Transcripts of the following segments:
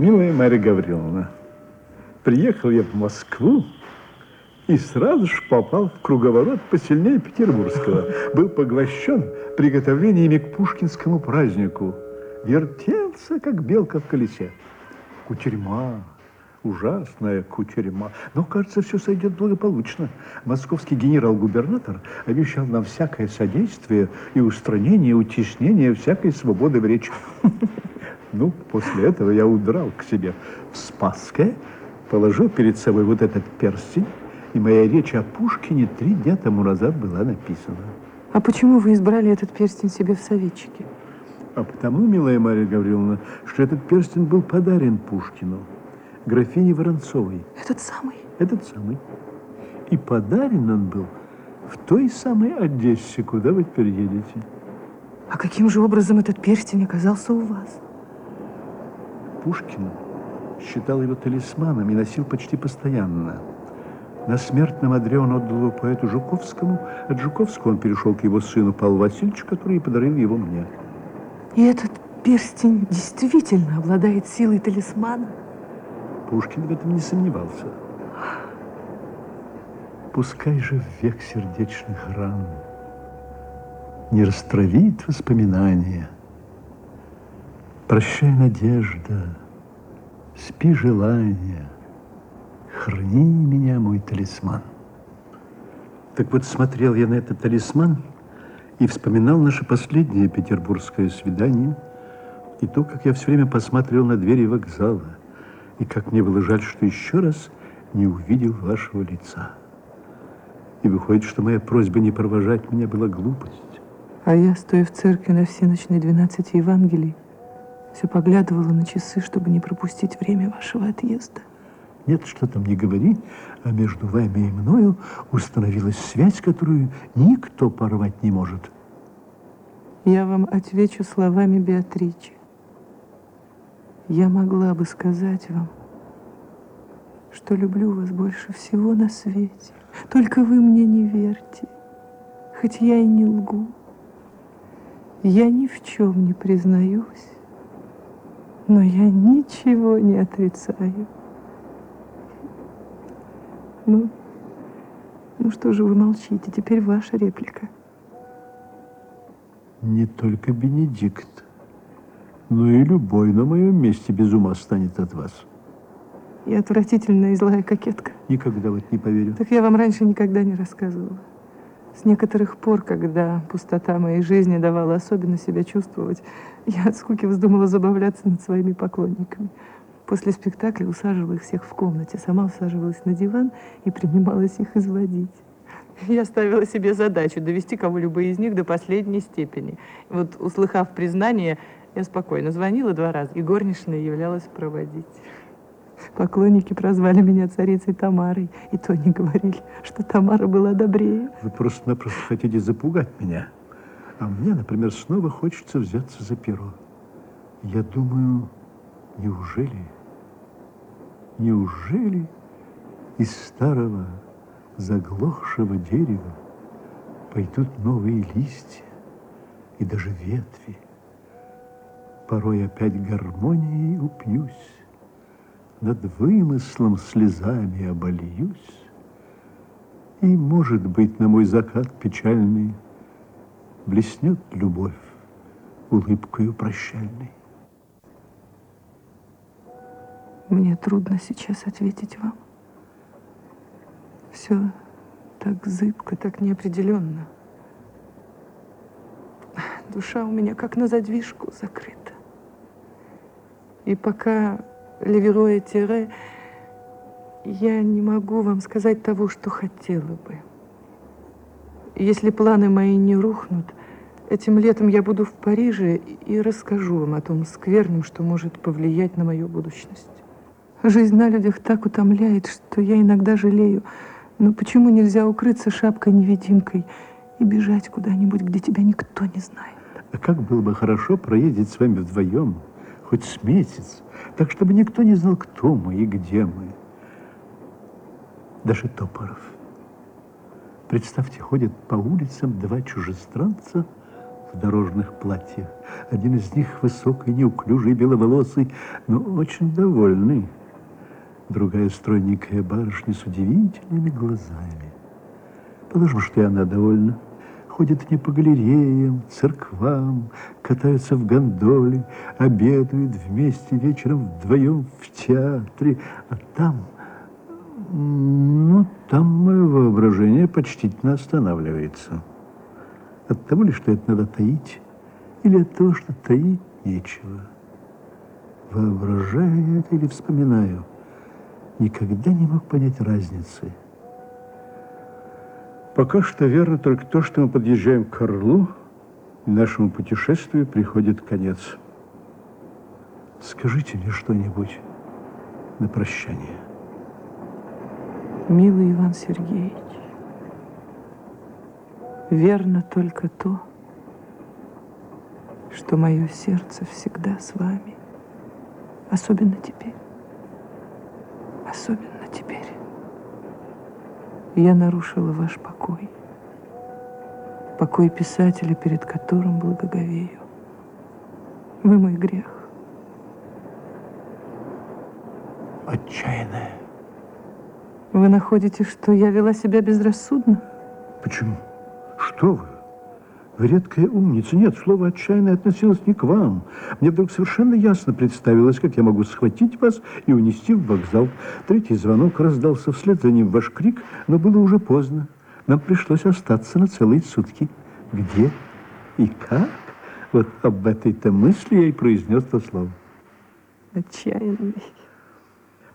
Милая Марья Гавриловна, приехал я в Москву и сразу же попал в круговорот посильнее петербургского. Был поглощен приготовлениями к пушкинскому празднику. Вертелся, как белка в колесе. Кутерьма, ужасная кутерьма. Но, кажется, все сойдет благополучно. Московский генерал-губернатор обещал нам всякое содействие и устранение, утеснение всякой свободы в речи. Ну, после этого я удрал к себе в Спасское, положил перед собой вот этот перстень, и моя речь о Пушкине три дня тому назад была написана. А почему вы избрали этот перстень себе в советчике? А потому, милая Марья Гавриловна, что этот перстень был подарен Пушкину, графине Воронцовой. Этот самый? Этот самый. И подарен он был в той самой Одессе, куда вы теперь едете. А каким же образом этот перстень оказался у вас? Пушкин считал его талисманом и носил почти постоянно. На смертном одре он отдал его поэту Жуковскому. От Жуковского он перешел к его сыну Павлу Васильевичу, который и подарил его мне. И этот перстень действительно обладает силой талисмана? Пушкин в этом не сомневался. Пускай же в век сердечных ран не растравит воспоминания – Прощай, надежда, спи, желание, храни меня, мой талисман. Так вот, смотрел я на этот талисман и вспоминал наше последнее петербургское свидание и то, как я все время посмотрел на двери вокзала, и как мне было жаль, что еще раз не увидел вашего лица. И выходит, что моя просьба не провожать меня была глупость. А я, стоя в церкви на всеночной 12 Евангелий, все поглядывала на часы, чтобы не пропустить время вашего отъезда. Нет, что там не говори, а между вами и мною установилась связь, которую никто порвать не может. Я вам отвечу словами Беатричи. Я могла бы сказать вам, что люблю вас больше всего на свете. Только вы мне не верьте, хоть я и не лгу. Я ни в чем не признаюсь, но я ничего не отрицаю. Ну, ну что же вы молчите? Теперь ваша реплика. Не только Бенедикт, но и любой на моем месте без ума станет от вас. И отвратительная и злая кокетка. Никогда вот не поверю. Так я вам раньше никогда не рассказывала. С некоторых пор, когда пустота моей жизни давала особенно себя чувствовать, я от скуки вздумала забавляться над своими поклонниками. После спектакля усаживала их всех в комнате, сама усаживалась на диван и принималась их изводить. Я ставила себе задачу довести кого-либо из них до последней степени. Вот, услыхав признание, я спокойно звонила два раза, и горничная являлась проводить. Поклонники прозвали меня царицей Тамарой, и то не говорили, что Тамара была добрее. Вы просто-напросто хотите запугать меня. А мне, например, снова хочется взяться за перо. Я думаю, неужели, неужели из старого заглохшего дерева пойдут новые листья и даже ветви? Порой опять гармонией упьюсь, над вымыслом слезами обольюсь, И, может быть, на мой закат печальный Блеснет любовь улыбкою прощальной. Мне трудно сейчас ответить вам. Все так зыбко, так неопределенно. Душа у меня как на задвижку закрыта. И пока Левероя Тире, я не могу вам сказать того, что хотела бы. Если планы мои не рухнут, этим летом я буду в Париже и расскажу вам о том скверном, что может повлиять на мою будущность. Жизнь на людях так утомляет, что я иногда жалею. Но почему нельзя укрыться шапкой-невидимкой и бежать куда-нибудь, где тебя никто не знает? А как было бы хорошо проездить с вами вдвоем, хоть с месяц, так, чтобы никто не знал, кто мы и где мы. Даже Топоров. Представьте, ходят по улицам два чужестранца в дорожных платьях. Один из них высокий, неуклюжий, беловолосый, но очень довольный. Другая стройненькая барышня с удивительными глазами. Положим, что и она довольна. Ходят они по галереям, церквам, катаются в гондоле, обедают вместе вечером вдвоем в театре. А там, ну, там мое воображение почтительно останавливается. От того ли, что это надо таить, или от того, что таить нечего. Воображаю это или вспоминаю, никогда не мог понять разницы. Пока что верно только то, что мы подъезжаем к Орлу, и нашему путешествию приходит конец. Скажите мне что-нибудь на прощание. Милый Иван Сергеевич, верно только то, что мое сердце всегда с вами, особенно теперь, особенно теперь. Я нарушила ваш покой, покой писателя, перед которым благоговею. Вы мой грех. Отчаянная. Вы находите, что я вела себя безрассудно? Почему? Что вы? Вы редкая умница. Нет, слово «отчаянно» относилось не к вам. Мне вдруг совершенно ясно представилось, как я могу схватить вас и унести в вокзал. Третий звонок раздался вслед за ним ваш крик, но было уже поздно. Нам пришлось остаться на целые сутки. Где и как? Вот об этой-то мысли я и произнес то слово. Отчаянный.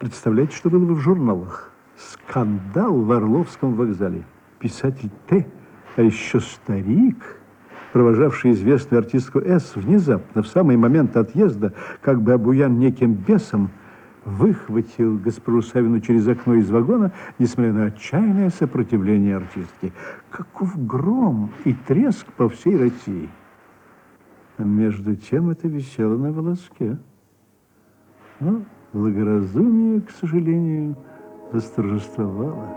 Представляете, что было бы в журналах? Скандал в Орловском вокзале. Писатель Т, а еще старик провожавший известную артистку С, внезапно, в самый момент отъезда, как бы обуян неким бесом, выхватил госпожу Савину через окно из вагона, несмотря на отчаянное сопротивление артистки. Каков гром и треск по всей России! А между тем это висело на волоске. Но благоразумие, к сожалению, восторжествовало.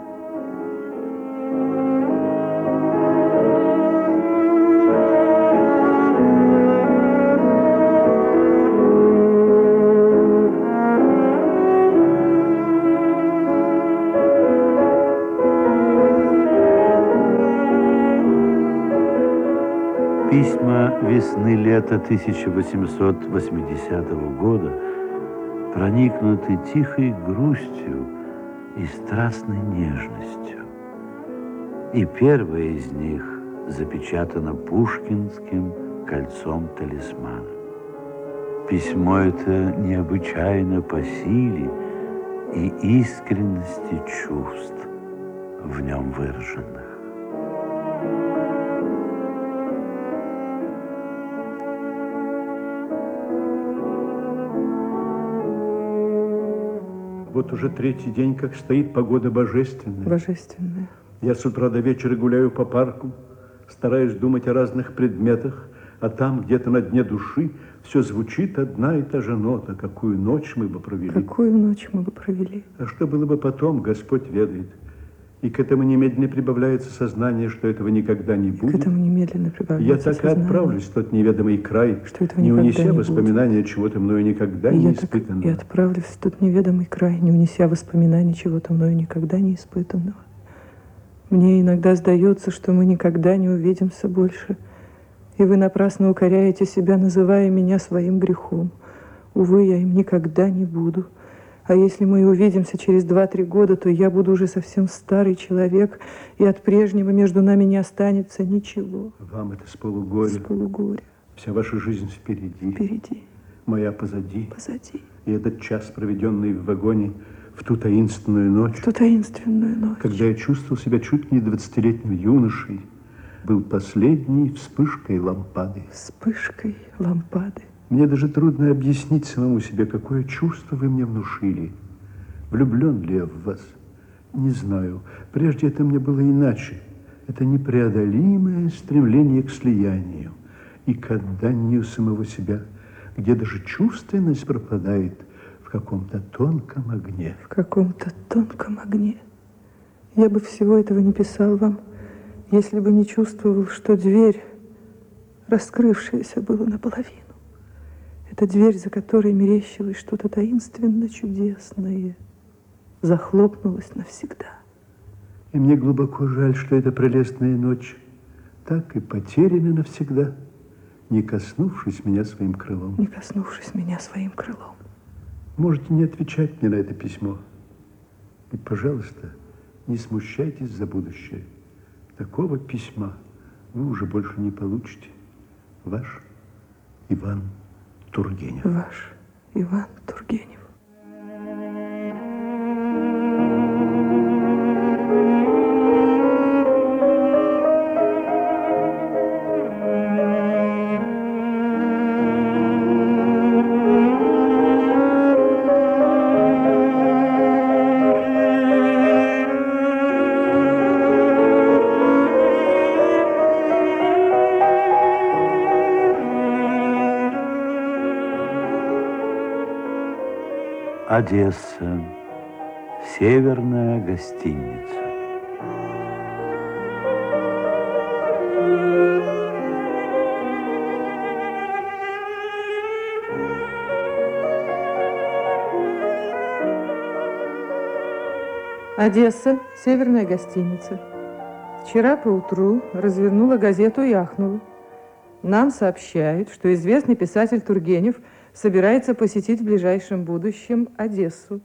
Весны-лета 1880 года проникнуты тихой грустью и страстной нежностью. И первая из них запечатана пушкинским кольцом-талисманом. Письмо это необычайно по силе и искренности чувств в нем выраженных. Вот уже третий день, как стоит погода божественная. Божественная. Я с утра до вечера гуляю по парку, стараюсь думать о разных предметах, а там, где-то на дне души, все звучит одна и та же нота. Какую ночь мы бы провели. Какую ночь мы бы провели. А что было бы потом, Господь ведает. И к этому немедленно прибавляется сознание, что этого никогда не будет. К этому немедленно прибавляется Я так и отправлюсь в тот неведомый край, что этого не унеся не воспоминания чего-то мною никогда и не я испытанного. Так и отправлюсь в тот неведомый край, не унеся воспоминаний чего-то мною никогда не испытанного. Мне иногда сдается, что мы никогда не увидимся больше, и вы напрасно укоряете себя, называя меня своим грехом. Увы, я им никогда не буду. А если мы увидимся через два-три года, то я буду уже совсем старый человек, и от прежнего между нами не останется ничего. Вам это с полугоря. С полугоря. Вся ваша жизнь впереди. Впереди. Моя позади. Позади. И этот час, проведенный в вагоне, в ту таинственную ночь. В ту таинственную ночь. Когда я чувствовал себя чуть не двадцатилетним юношей, был последней вспышкой лампады. Вспышкой лампады. Мне даже трудно объяснить самому себе, какое чувство вы мне внушили. Влюблен ли я в вас? Не знаю. Прежде это мне было иначе. Это непреодолимое стремление к слиянию и к отданию самого себя, где даже чувственность пропадает в каком-то тонком огне. В каком-то тонком огне. Я бы всего этого не писал вам, если бы не чувствовал, что дверь раскрывшееся было наполовину. Эта дверь, за которой мерещилось что-то таинственно чудесное, захлопнулась навсегда. И мне глубоко жаль, что эта прелестная ночь так и потеряна навсегда, не коснувшись меня своим крылом. Не коснувшись меня своим крылом. Можете не отвечать мне на это письмо. И, пожалуйста, не смущайтесь за будущее. Такого письма вы уже больше не получите. Ваш Иван Тургенев. Ваш Иван Тургенев. Одесса. Северная гостиница. Одесса, северная гостиница. Вчера поутру развернула газету и ахнула. Нам сообщают, что известный писатель Тургенев собирается посетить в ближайшем будущем Одессу.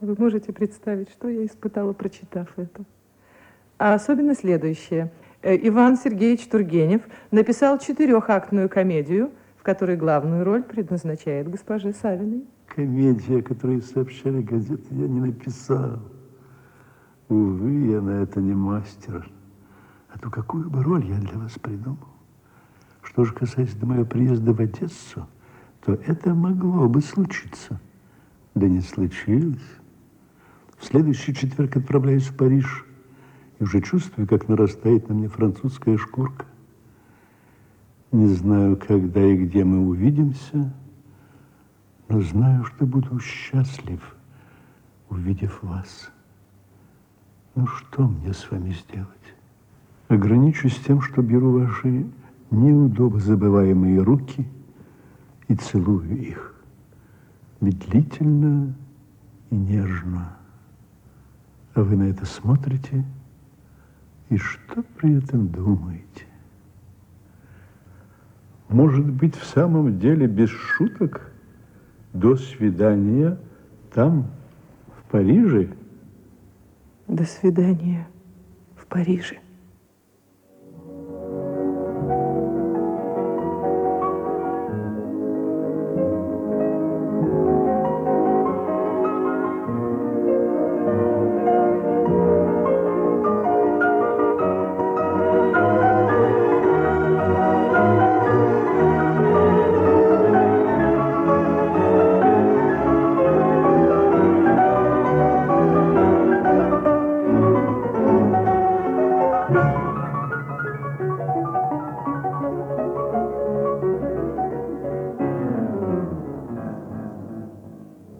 Вы можете представить, что я испытала, прочитав это. А особенно следующее. Э, Иван Сергеевич Тургенев написал четырехактную комедию, в которой главную роль предназначает госпоже Савиной. Комедия, о которой сообщали газеты, я не написал. Увы, я на это не мастер. А то какую бы роль я для вас придумал? Что же касается до моего приезда в Одессу, то это могло бы случиться. Да не случилось. В следующий четверг отправляюсь в Париж и уже чувствую, как нарастает на мне французская шкурка. Не знаю, когда и где мы увидимся, но знаю, что буду счастлив, увидев вас. Ну, что мне с вами сделать? Ограничусь тем, что беру ваши неудобно забываемые руки и целую их медлительно и нежно. А вы на это смотрите и что при этом думаете? Может быть, в самом деле, без шуток, до свидания там, в Париже? До свидания в Париже.